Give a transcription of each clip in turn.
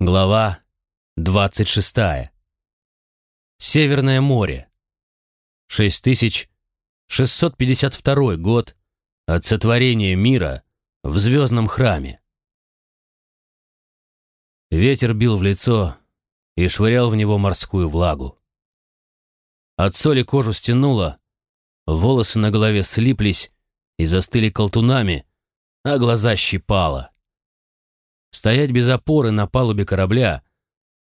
Глава 26. Северное море. 6652 год от сотворения мира в звездном храме. Ветер бил в лицо и швырял в него морскую влагу. От соли кожу стянуло, волосы на голове слиплись и застыли колтунами, а глаза щипало. Стоять без опоры на палубе корабля,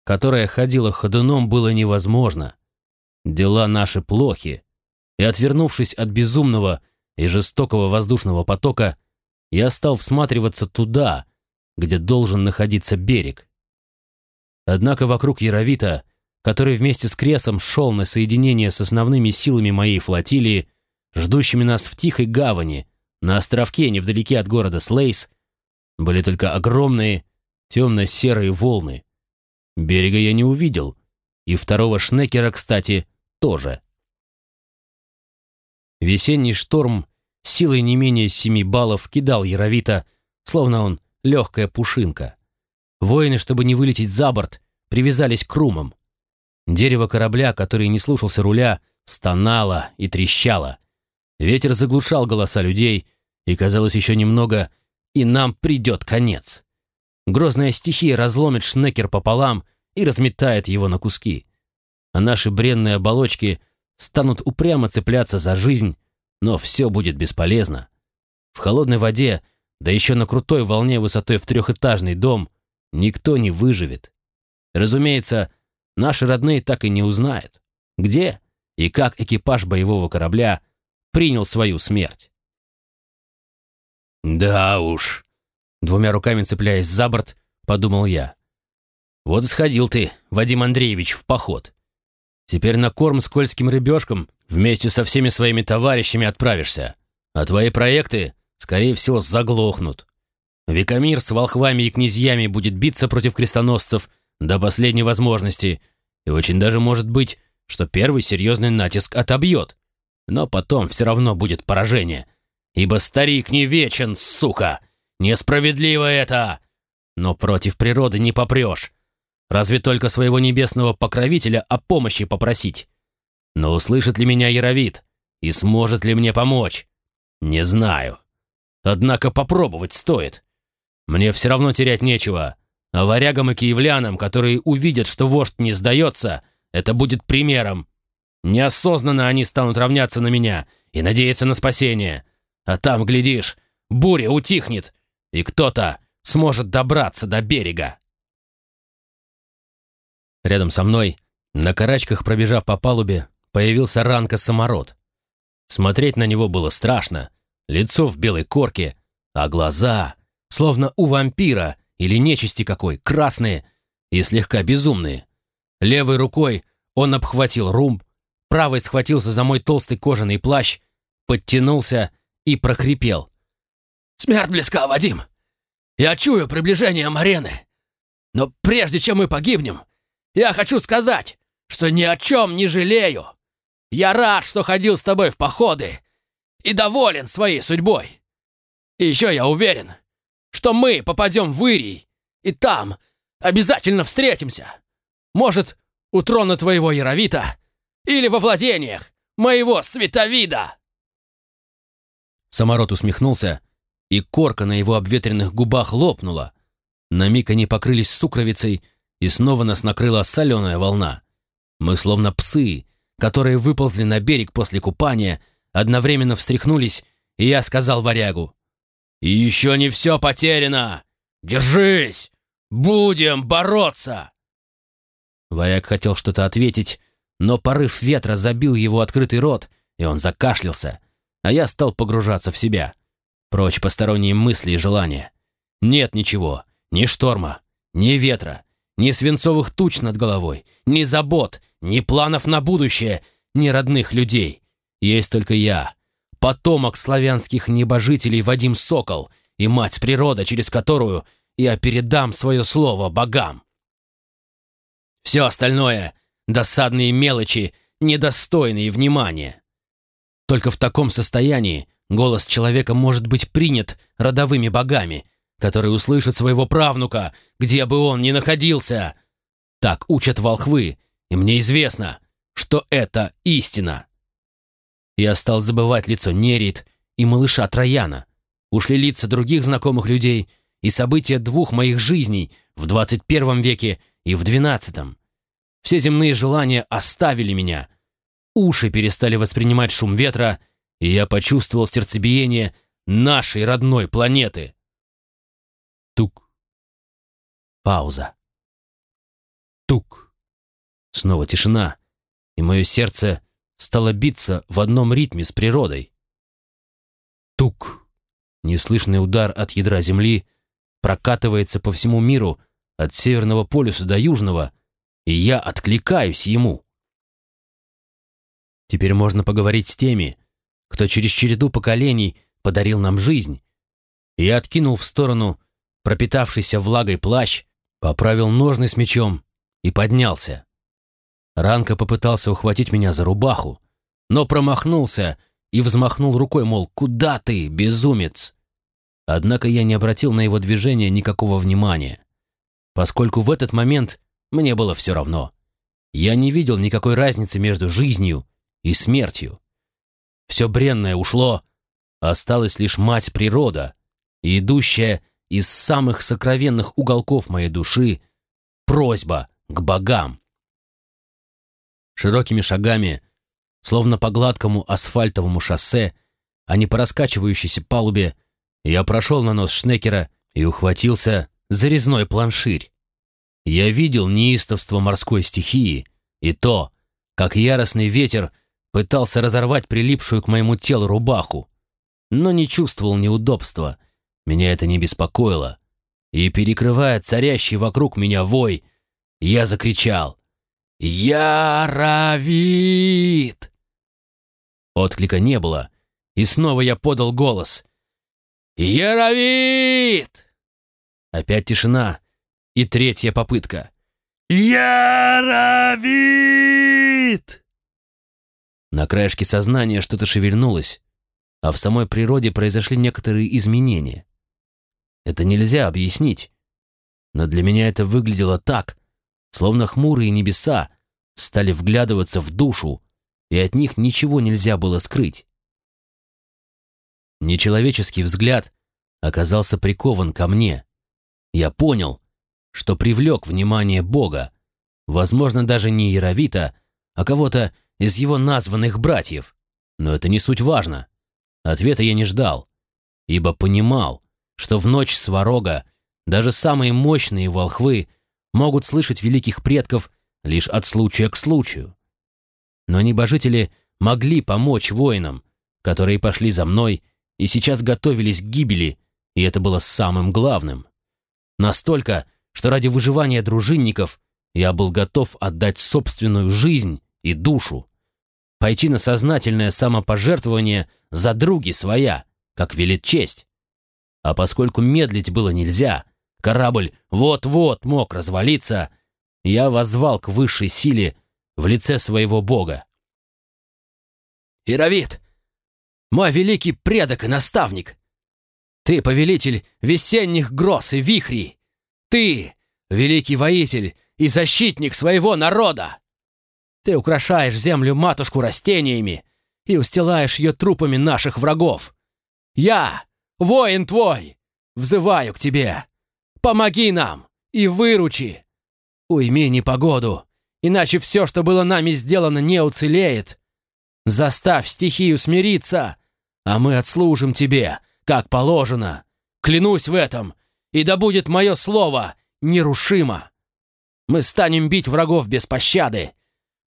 которая ходила ходуном, было невозможно. Дела наши плохи, и, отвернувшись от безумного и жестокого воздушного потока, я стал всматриваться туда, где должен находиться берег. Однако вокруг Яровита, который вместе с Кресом шел на соединение с основными силами моей флотилии, ждущими нас в тихой гавани, на островке невдалеке от города Слейс, были только огромные темно-серые волны. Берега я не увидел, и второго шнекера, кстати, тоже. Весенний шторм силой не менее семи баллов кидал Яровита, словно он легкая пушинка. Воины, чтобы не вылететь за борт, привязались к румам. Дерево корабля, который не слушался руля, стонало и трещало. Ветер заглушал голоса людей, и, казалось, еще немного — и нам придет конец. Грозная стихия разломит Шнекер пополам и разметает его на куски. А наши бренные оболочки станут упрямо цепляться за жизнь, но все будет бесполезно. В холодной воде, да еще на крутой волне высотой в трехэтажный дом, никто не выживет. Разумеется, наши родные так и не узнают, где и как экипаж боевого корабля принял свою смерть. «Да уж», — двумя руками цепляясь за борт, подумал я. «Вот сходил ты, Вадим Андреевич, в поход. Теперь на корм скользким рыбешкам вместе со всеми своими товарищами отправишься, а твои проекты, скорее всего, заглохнут. Викамир с волхвами и князьями будет биться против крестоносцев до последней возможности, и очень даже может быть, что первый серьезный натиск отобьет. Но потом все равно будет поражение, Ибо старик не вечен, сука! Несправедливо это! Но против природы не попрешь. Разве только своего небесного покровителя о помощи попросить. Но услышит ли меня Яровит? И сможет ли мне помочь? Не знаю. Однако попробовать стоит. Мне все равно терять нечего. А варягам и киевлянам, которые увидят, что вождь не сдается, это будет примером. Неосознанно они станут равняться на меня и надеяться на спасение. А там, глядишь, буря утихнет, и кто-то сможет добраться до берега. Рядом со мной, на карачках пробежав по палубе, появился ранка-самород. Смотреть на него было страшно. Лицо в белой корке, а глаза, словно у вампира или нечисти какой, красные и слегка безумные. Левой рукой он обхватил рум, правой схватился за мой толстый кожаный плащ, подтянулся и прохрипел. «Смерть близка, Вадим! Я чую приближение Марены. Но прежде чем мы погибнем, я хочу сказать, что ни о чем не жалею. Я рад, что ходил с тобой в походы и доволен своей судьбой. И еще я уверен, что мы попадем в Ирий, и там обязательно встретимся. Может, у трона твоего Яровита или во владениях моего Световида!» Самород усмехнулся, и корка на его обветренных губах лопнула. На миг они покрылись сукровицей, и снова нас накрыла соленая волна. Мы словно псы, которые выползли на берег после купания, одновременно встряхнулись, и я сказал варягу. «И еще не все потеряно! Держись! Будем бороться!» Варяг хотел что-то ответить, но порыв ветра забил его открытый рот, и он закашлялся, а я стал погружаться в себя. Прочь посторонние мысли и желания. Нет ничего, ни шторма, ни ветра, ни свинцовых туч над головой, ни забот, ни планов на будущее, ни родных людей. Есть только я, потомок славянских небожителей Вадим Сокол и мать природа, через которую я передам свое слово богам. Все остальное — досадные мелочи, недостойные внимания. Только в таком состоянии голос человека может быть принят родовыми богами, который услышит своего правнука, где бы он ни находился. Так учат волхвы, и мне известно, что это истина. Я стал забывать лицо Нерит и малыша Трояна. Ушли лица других знакомых людей и события двух моих жизней в 21 веке и в 12. Все земные желания оставили меня. Уши перестали воспринимать шум ветра, и я почувствовал сердцебиение нашей родной планеты. Тук. Пауза. Тук. Снова тишина, и мое сердце стало биться в одном ритме с природой. Тук. Неслышный удар от ядра Земли прокатывается по всему миру от Северного полюса до Южного, и я откликаюсь ему. Теперь можно поговорить с теми, кто через череду поколений подарил нам жизнь. Я откинул в сторону пропитавшийся влагой плащ, поправил ножны с мечом и поднялся. Ранка попытался ухватить меня за рубаху, но промахнулся и взмахнул рукой, мол, «Куда ты, безумец?» Однако я не обратил на его движение никакого внимания, поскольку в этот момент мне было все равно. Я не видел никакой разницы между жизнью и смертью. Все бренное ушло, осталась лишь мать природа, идущая из самых сокровенных уголков моей души просьба к богам. Широкими шагами, словно по гладкому асфальтовому шоссе, а не по раскачивающейся палубе, я прошел на нос Шнекера и ухватился за резной планширь. Я видел неистовство морской стихии и то, как яростный ветер пытался разорвать прилипшую к моему телу рубаху, но не чувствовал неудобства. Меня это не беспокоило. И, перекрывая царящий вокруг меня вой, я закричал «Яровит!» Отклика не было, и снова я подал голос «Яровит!» Опять тишина, и третья попытка. «Яровит!» На краешке сознания что-то шевельнулось, а в самой природе произошли некоторые изменения. Это нельзя объяснить, но для меня это выглядело так, словно хмурые небеса стали вглядываться в душу, и от них ничего нельзя было скрыть. Нечеловеческий взгляд оказался прикован ко мне. Я понял, что привлек внимание Бога, возможно, даже не Яровита, а кого-то из его названных братьев. Но это не суть важно. Ответа я не ждал, ибо понимал, что в ночь сварога даже самые мощные волхвы могут слышать великих предков лишь от случая к случаю. Но небожители могли помочь воинам, которые пошли за мной и сейчас готовились к гибели, и это было самым главным. Настолько, что ради выживания дружинников я был готов отдать собственную жизнь и душу. Пойти на сознательное самопожертвование за други своя, как велит честь. А поскольку медлить было нельзя, корабль вот-вот мог развалиться, я возвал к высшей силе в лице своего бога. «Ировит, мой великий предок и наставник, ты повелитель весенних гроз и вихрей, ты, великий воитель и защитник своего народа! Ты украшаешь землю-матушку растениями и устилаешь ее трупами наших врагов. Я, воин твой, взываю к тебе. Помоги нам и выручи. Уйми непогоду, иначе все, что было нами сделано, не уцелеет. Заставь стихию смириться, а мы отслужим тебе, как положено. Клянусь в этом, и да будет мое слово нерушимо. Мы станем бить врагов без пощады.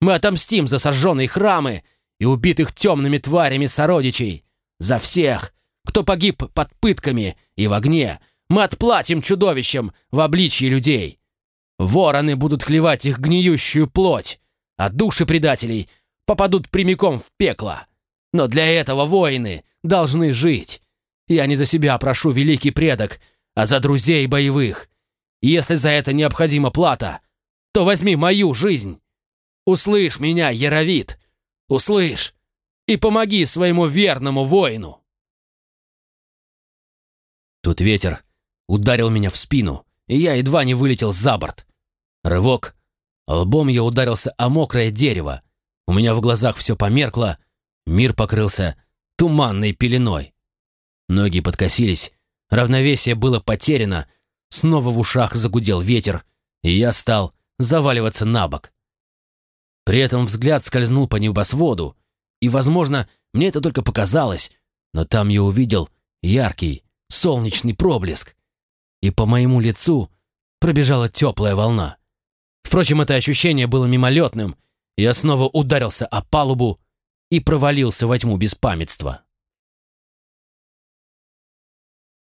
Мы отомстим за сожженные храмы и убитых темными тварями сородичей. За всех, кто погиб под пытками и в огне, мы отплатим чудовищам в обличье людей. Вороны будут клевать их гниющую плоть, а души предателей попадут прямиком в пекло. Но для этого воины должны жить. Я не за себя прошу, великий предок, а за друзей боевых. Если за это необходима плата, то возьми мою жизнь. Услышь меня, Яровит, услышь, и помоги своему верному воину. Тут ветер ударил меня в спину, и я едва не вылетел за борт. Рывок. Лбом я ударился о мокрое дерево. У меня в глазах все померкло, мир покрылся туманной пеленой. Ноги подкосились, равновесие было потеряно, снова в ушах загудел ветер, и я стал заваливаться на бок. При этом взгляд скользнул по небосводу, и, возможно, мне это только показалось, но там я увидел яркий солнечный проблеск, и по моему лицу пробежала теплая волна. Впрочем, это ощущение было мимолетным, я снова ударился о палубу и провалился во тьму беспамятства.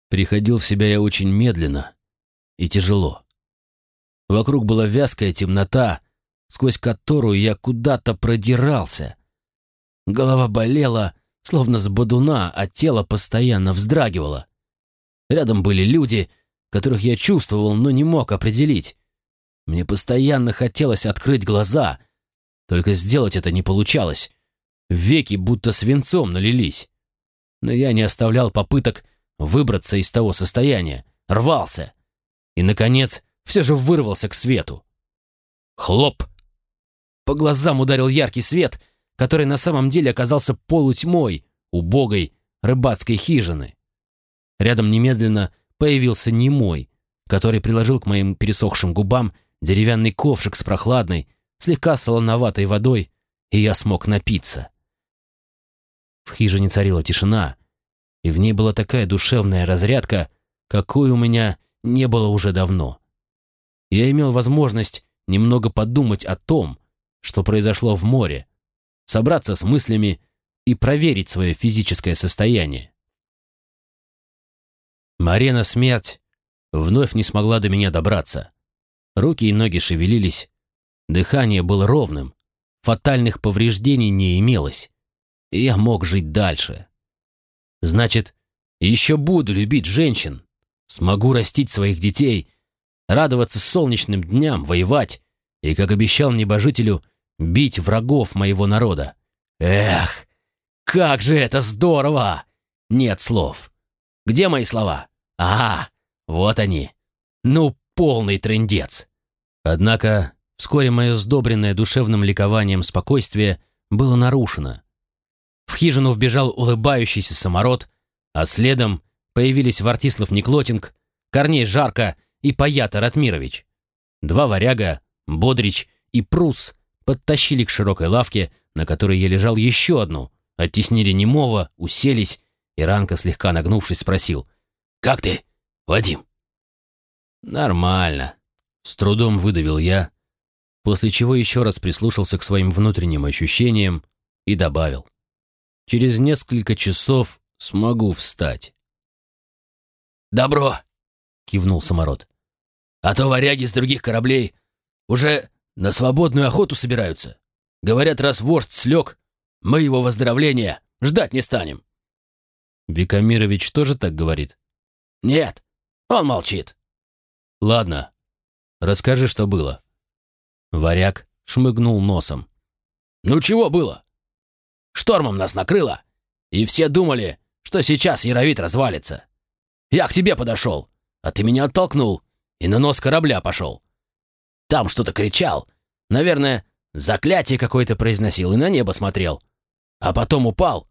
Приходил в себя я очень медленно и тяжело. Вокруг была вязкая темнота, сквозь которую я куда-то продирался. Голова болела, словно с бодуна, а тело постоянно вздрагивало. Рядом были люди, которых я чувствовал, но не мог определить. Мне постоянно хотелось открыть глаза, только сделать это не получалось. Веки будто свинцом налились. Но я не оставлял попыток выбраться из того состояния, рвался. И, наконец, все же вырвался к свету. Хлоп! По глазам ударил яркий свет, который на самом деле оказался полутьмой, убогой рыбацкой хижины. Рядом немедленно появился немой, который приложил к моим пересохшим губам деревянный ковшик с прохладной, слегка солоноватой водой, и я смог напиться. В хижине царила тишина, и в ней была такая душевная разрядка, какой у меня не было уже давно. Я имел возможность немного подумать о том, что произошло в море, собраться с мыслями и проверить свое физическое состояние. Марена смерть вновь не смогла до меня добраться. Руки и ноги шевелились, дыхание было ровным, фатальных повреждений не имелось и я мог жить дальше. Значит, еще буду любить женщин, смогу растить своих детей, радоваться солнечным дням, воевать и, как обещал небожителю, бить врагов моего народа. Эх, как же это здорово! Нет слов. Где мои слова? Ага, вот они. Ну, полный трындец. Однако вскоре мое сдобренное душевным ликованием спокойствие было нарушено. В хижину вбежал улыбающийся самород, а следом появились Вартислав Неклотинг, Корней Жарко и Паята Ратмирович. Два варяга, Бодрич и Прус подтащили к широкой лавке, на которой я лежал еще одну, оттеснили немого, уселись, и Ранка, слегка нагнувшись, спросил «Как ты, Вадим?» «Нормально», — с трудом выдавил я, после чего еще раз прислушался к своим внутренним ощущениям и добавил. Через несколько часов смогу встать. «Добро!» — кивнул самород. «А то варяги с других кораблей уже на свободную охоту собираются. Говорят, раз вождь слег, мы его выздоровления ждать не станем». Викамирович тоже так говорит? «Нет, он молчит». «Ладно, расскажи, что было». Варяг шмыгнул носом. «Ну чего было? Штормом нас накрыло, и все думали, что сейчас Яровит развалится. Я к тебе подошел, а ты меня оттолкнул и на нос корабля пошел. Там что-то кричал, наверное, заклятие какое-то произносил и на небо смотрел. А потом упал,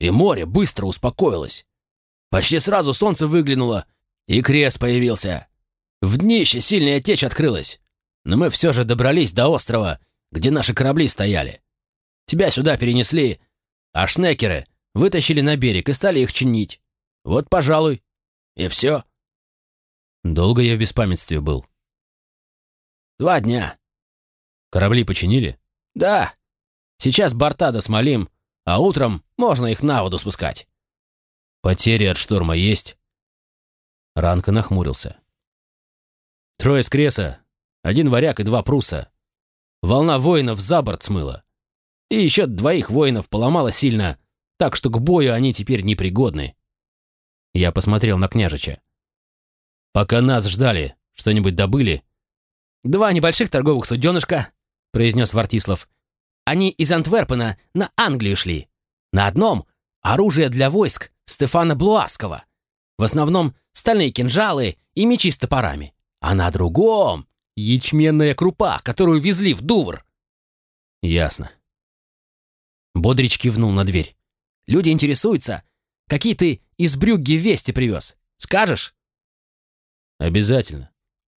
и море быстро успокоилось. Почти сразу солнце выглянуло, и крест появился. В днище сильная течь открылась, но мы все же добрались до острова, где наши корабли стояли. Тебя сюда перенесли, а шнекеры вытащили на берег и стали их чинить. Вот, пожалуй, и все. Долго я в беспамятстве был. Два дня. Корабли починили? Да. Сейчас борта досмолим, а утром можно их на воду спускать. Потери от шторма есть? Ранка нахмурился. Трое с креса, один варяг и два пруса. Волна воинов за борт смыла. И еще двоих воинов поломало сильно, так что к бою они теперь непригодны. Я посмотрел на княжича. «Пока нас ждали, что-нибудь добыли?» «Два небольших торговых суденышка», — произнес Вартислав. «Они из Антверпена на Англию шли. На одном — оружие для войск Стефана Блуаского. в основном стальные кинжалы и мечи с топорами. А на другом — ячменная крупа, которую везли в Дувр. Ясно. Бодрич кивнул на дверь. Люди интересуются, какие ты из Брюгге вести привез. Скажешь? Обязательно.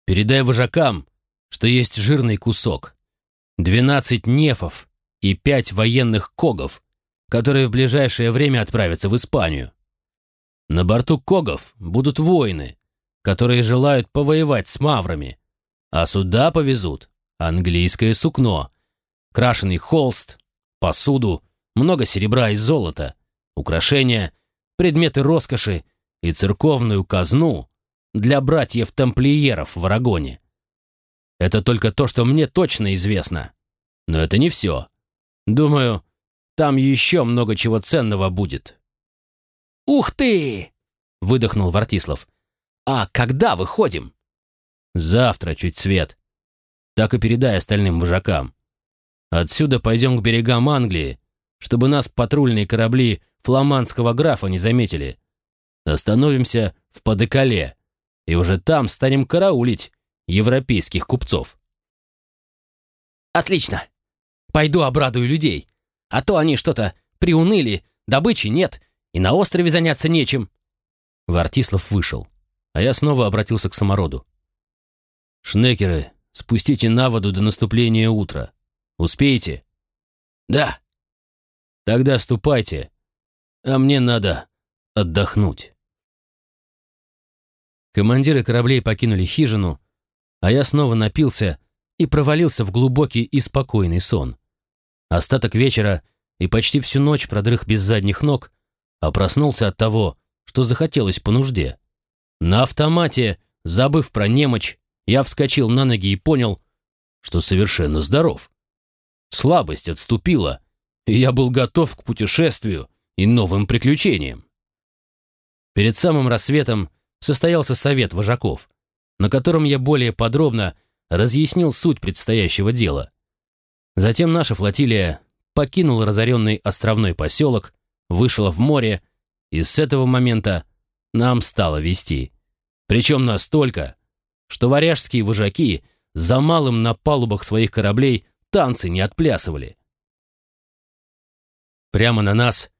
Передай вожакам, что есть жирный кусок. Двенадцать нефов и пять военных когов, которые в ближайшее время отправятся в Испанию. На борту когов будут воины, которые желают повоевать с маврами, а сюда повезут английское сукно, крашеный холст, посуду, много серебра и золота, украшения, предметы роскоши и церковную казну для братьев-тамплиеров в Арагоне. Это только то, что мне точно известно. Но это не все. Думаю, там еще много чего ценного будет. «Ух ты!» — выдохнул Вартислав. «А когда выходим?» «Завтра чуть свет. Так и передай остальным вожакам. Отсюда пойдем к берегам Англии, чтобы нас патрульные корабли фламандского графа не заметили. Остановимся в Падекале, и уже там станем караулить европейских купцов. Отлично. Пойду обрадую людей, а то они что-то приуныли, добычи нет, и на острове заняться нечем. Вартислав вышел, а я снова обратился к самороду. «Шнекеры, спустите на воду до наступления утра. Успеете?» «Да». «Тогда ступайте, а мне надо отдохнуть». Командиры кораблей покинули хижину, а я снова напился и провалился в глубокий и спокойный сон. Остаток вечера и почти всю ночь продрых без задних ног, а проснулся от того, что захотелось по нужде. На автомате, забыв про немочь, я вскочил на ноги и понял, что совершенно здоров. Слабость отступила, и я был готов к путешествию и новым приключениям. Перед самым рассветом состоялся совет вожаков, на котором я более подробно разъяснил суть предстоящего дела. Затем наша флотилия покинула разоренный островной поселок, вышла в море, и с этого момента нам стало вести. Причем настолько, что варяжские вожаки за малым на палубах своих кораблей танцы не отплясывали. Прямо на нас,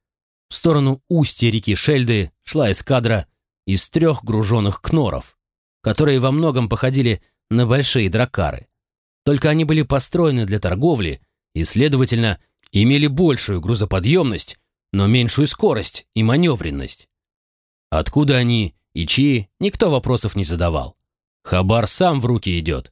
в сторону устья реки Шельды, шла эскадра из трех груженных кноров, которые во многом походили на большие дракары. Только они были построены для торговли и, следовательно, имели большую грузоподъемность, но меньшую скорость и маневренность. Откуда они и чьи, никто вопросов не задавал. Хабар сам в руки идет.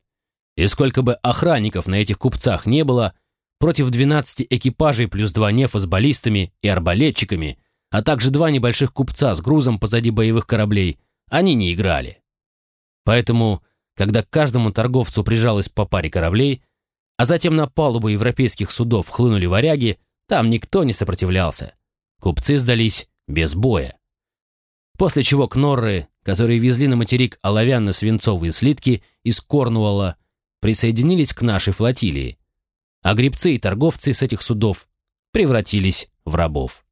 И сколько бы охранников на этих купцах не было, против 12 экипажей плюс два нефа с баллистами и арбалетчиками а также два небольших купца с грузом позади боевых кораблей, они не играли. Поэтому, когда к каждому торговцу прижалось по паре кораблей, а затем на палубу европейских судов хлынули варяги, там никто не сопротивлялся. Купцы сдались без боя. После чего кнорры, которые везли на материк оловянно-свинцовые слитки из Корнуолла, присоединились к нашей флотилии, а гребцы и торговцы с этих судов превратились в рабов.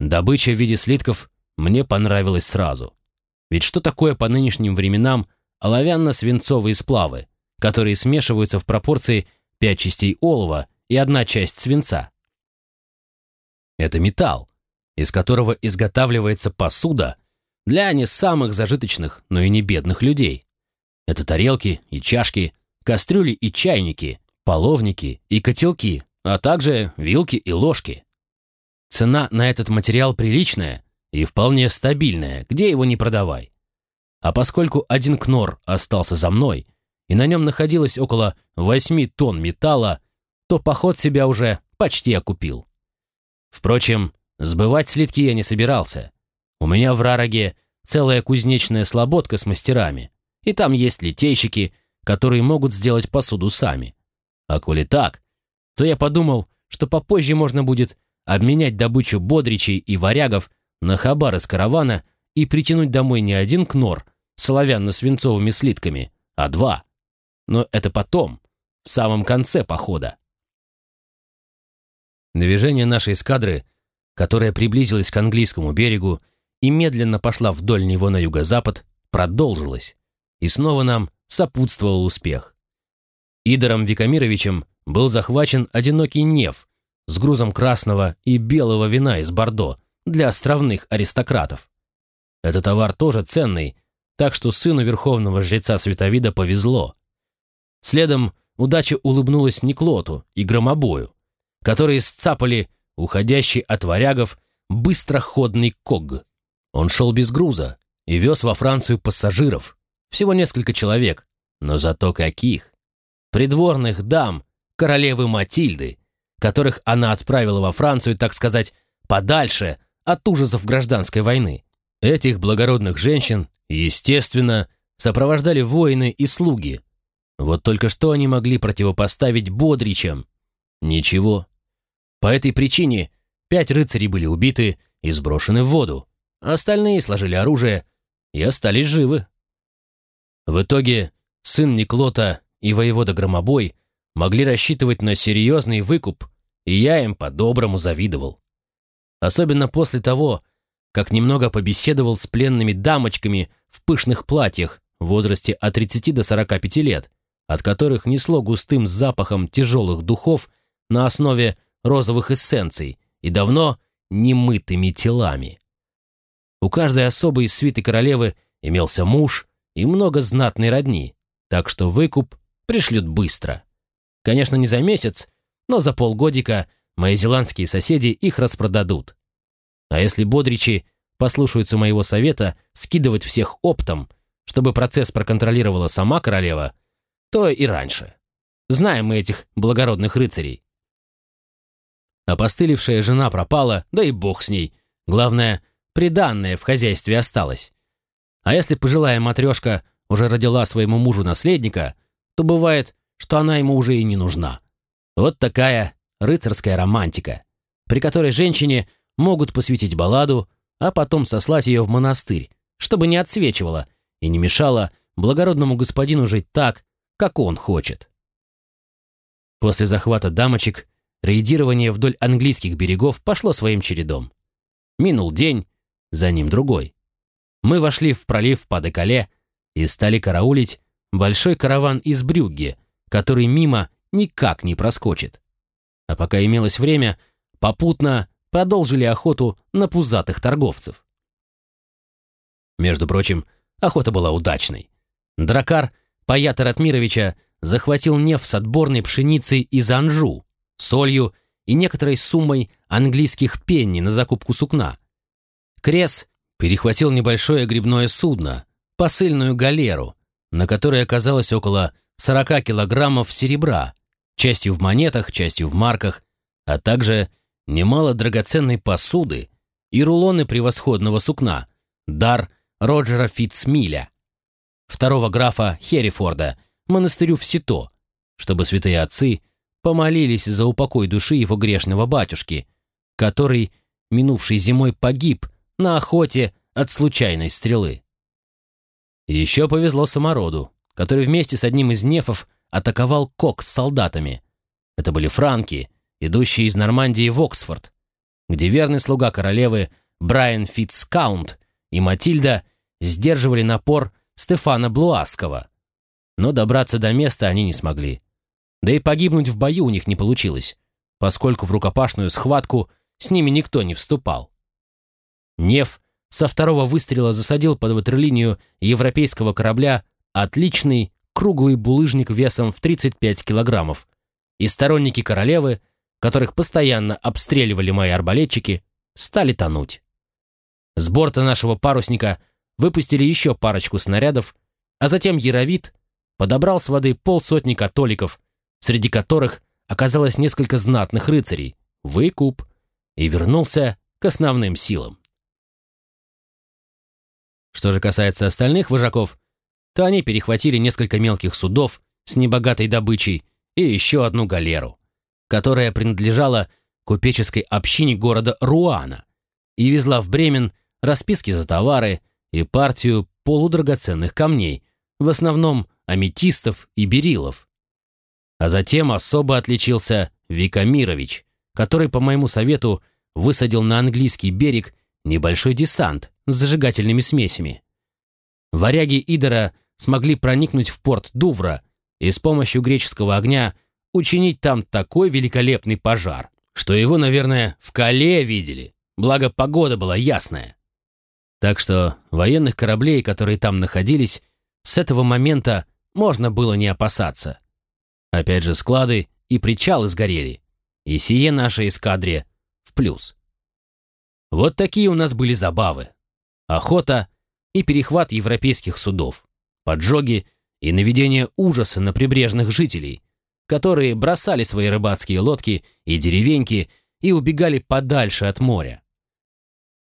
Добыча в виде слитков мне понравилась сразу. Ведь что такое по нынешним временам оловянно-свинцовые сплавы, которые смешиваются в пропорции 5 частей олова и одна часть свинца? Это металл, из которого изготавливается посуда для не самых зажиточных, но и не бедных людей. Это тарелки и чашки, кастрюли и чайники, половники и котелки, а также вилки и ложки. Цена на этот материал приличная и вполне стабильная, где его не продавай. А поскольку один кнор остался за мной, и на нем находилось около 8 тонн металла, то поход себя уже почти окупил. Впрочем, сбывать слитки я не собирался. У меня в Рароге целая кузнечная слободка с мастерами, и там есть литейщики, которые могут сделать посуду сами. А коли так, то я подумал, что попозже можно будет обменять добычу бодричей и варягов на хабар из каравана и притянуть домой не один кнор с оловянно-свинцовыми слитками, а два. Но это потом, в самом конце похода. Движение нашей эскадры, которая приблизилась к английскому берегу и медленно пошла вдоль него на юго-запад, продолжилась, и снова нам сопутствовал успех. Идором Викамировичем был захвачен одинокий неф с грузом красного и белого вина из Бордо для островных аристократов. Этот товар тоже ценный, так что сыну верховного жреца Световида повезло. Следом удача улыбнулась Никлоту и Громобою, которые сцапали уходящий от варягов быстроходный ког. Он шел без груза и вез во Францию пассажиров, всего несколько человек, но зато каких. Придворных дам королевы Матильды, которых она отправила во Францию, так сказать, подальше от ужасов гражданской войны. Этих благородных женщин, естественно, сопровождали воины и слуги. Вот только что они могли противопоставить Бодричам? Ничего. По этой причине пять рыцарей были убиты и сброшены в воду, остальные сложили оружие и остались живы. В итоге сын Никлота и воевода Громобой могли рассчитывать на серьезный выкуп, и я им по-доброму завидовал. Особенно после того, как немного побеседовал с пленными дамочками в пышных платьях в возрасте от 30 до 45 лет, от которых несло густым запахом тяжелых духов на основе розовых эссенций и давно немытыми телами. У каждой особой из свиты королевы имелся муж и много знатной родни, так что выкуп пришлют быстро. Конечно, не за месяц, но за полгодика мои зеландские соседи их распродадут. А если бодричи послушаются моего совета скидывать всех оптом, чтобы процесс проконтролировала сама королева, то и раньше. Знаем мы этих благородных рыцарей. Опостылевшая жена пропала, да и бог с ней. Главное, приданное в хозяйстве осталось. А если пожилая матрешка уже родила своему мужу наследника, то бывает, что она ему уже и не нужна. Вот такая рыцарская романтика, при которой женщине могут посвятить балладу, а потом сослать ее в монастырь, чтобы не отсвечивала и не мешала благородному господину жить так, как он хочет. После захвата дамочек рейдирование вдоль английских берегов пошло своим чередом. Минул день, за ним другой. Мы вошли в пролив Падекале и стали караулить большой караван из Брюгге, который мимо никак не проскочит. А пока имелось время, попутно продолжили охоту на пузатых торговцев. Между прочим, охота была удачной. Дракар Паята Ратмировича захватил неф с отборной пшеницей из Анжу, солью и некоторой суммой английских пенни на закупку сукна. Крес перехватил небольшое грибное судно, посыльную галеру, на которой оказалось около 40 килограммов серебра, частью в монетах, частью в марках, а также немало драгоценной посуды и рулоны превосходного сукна, дар Роджера Фитцмиля, второго графа Херрифорда, монастырю в Сито, чтобы святые отцы помолились за упокой души его грешного батюшки, который минувшей зимой погиб на охоте от случайной стрелы. еще повезло самороду, который вместе с одним из нефов атаковал Кок с солдатами. Это были франки, идущие из Нормандии в Оксфорд, где верный слуга королевы Брайан Фитцкаунт и Матильда сдерживали напор Стефана Блуаского. Но добраться до места они не смогли. Да и погибнуть в бою у них не получилось, поскольку в рукопашную схватку с ними никто не вступал. Нев со второго выстрела засадил под ватерлинию европейского корабля отличный круглый булыжник весом в 35 килограммов, и сторонники королевы, которых постоянно обстреливали мои арбалетчики, стали тонуть. С борта нашего парусника выпустили еще парочку снарядов, а затем Яровит подобрал с воды полсотни католиков, среди которых оказалось несколько знатных рыцарей, выкуп, и вернулся к основным силам. Что же касается остальных вожаков, то они перехватили несколько мелких судов с небогатой добычей и еще одну галеру, которая принадлежала купеческой общине города Руана и везла в Бремен расписки за товары и партию полудрагоценных камней, в основном аметистов и берилов. А затем особо отличился Викамирович, который, по моему совету, высадил на английский берег небольшой десант с зажигательными смесями. Варяги Идора смогли проникнуть в порт Дувра и с помощью греческого огня учинить там такой великолепный пожар, что его, наверное, в Кале видели, благо погода была ясная. Так что военных кораблей, которые там находились, с этого момента можно было не опасаться. Опять же, склады и причалы сгорели, и сие нашей эскадре в плюс. Вот такие у нас были забавы. Охота и перехват европейских судов, поджоги и наведение ужаса на прибрежных жителей, которые бросали свои рыбацкие лодки и деревеньки и убегали подальше от моря.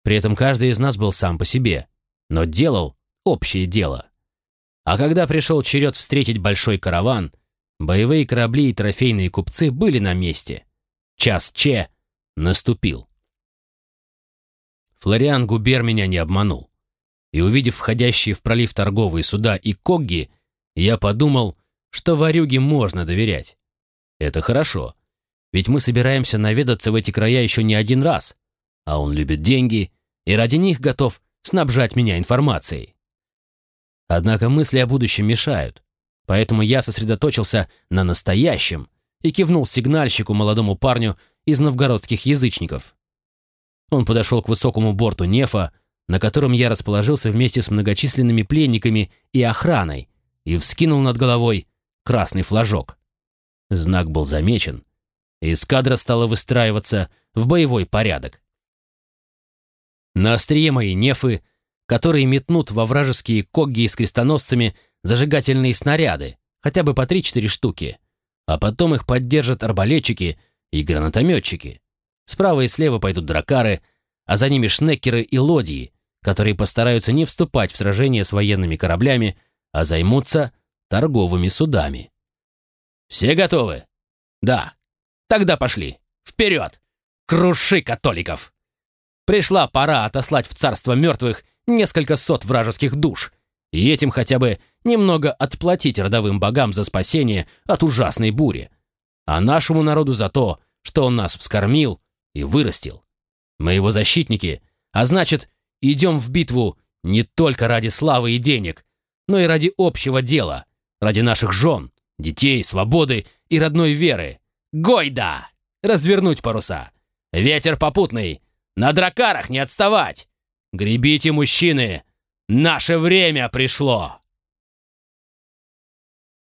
При этом каждый из нас был сам по себе, но делал общее дело. А когда пришел черед встретить большой караван, боевые корабли и трофейные купцы были на месте. Час Че наступил. Флориан Губер меня не обманул. И увидев входящие в пролив торговые суда и когги, я подумал, что варюге можно доверять. Это хорошо, ведь мы собираемся наведаться в эти края еще не один раз, а он любит деньги и ради них готов снабжать меня информацией. Однако мысли о будущем мешают, поэтому я сосредоточился на настоящем и кивнул сигнальщику молодому парню из новгородских язычников. Он подошел к высокому борту Нефа, на котором я расположился вместе с многочисленными пленниками и охраной, и вскинул над головой красный флажок. Знак был замечен, и эскадра стала выстраиваться в боевой порядок. На острие мои нефы, которые метнут во вражеские когги с крестоносцами зажигательные снаряды, хотя бы по 3-4 штуки, а потом их поддержат арбалетчики и гранатометчики. Справа и слева пойдут дракары, а за ними шнекеры и лодьи, которые постараются не вступать в сражения с военными кораблями, а займутся торговыми судами. Все готовы? Да. Тогда пошли. Вперед! Круши католиков! Пришла пора отослать в царство мертвых несколько сот вражеских душ, и этим хотя бы немного отплатить родовым богам за спасение от ужасной бури, а нашему народу за то, что он нас вскормил и вырастил. Мы его защитники, а значит, идем в битву не только ради славы и денег, но и ради общего дела, ради наших жен, детей, свободы и родной веры. Гойда! Развернуть паруса! Ветер попутный! На дракарах не отставать! Гребите, мужчины! Наше время пришло!»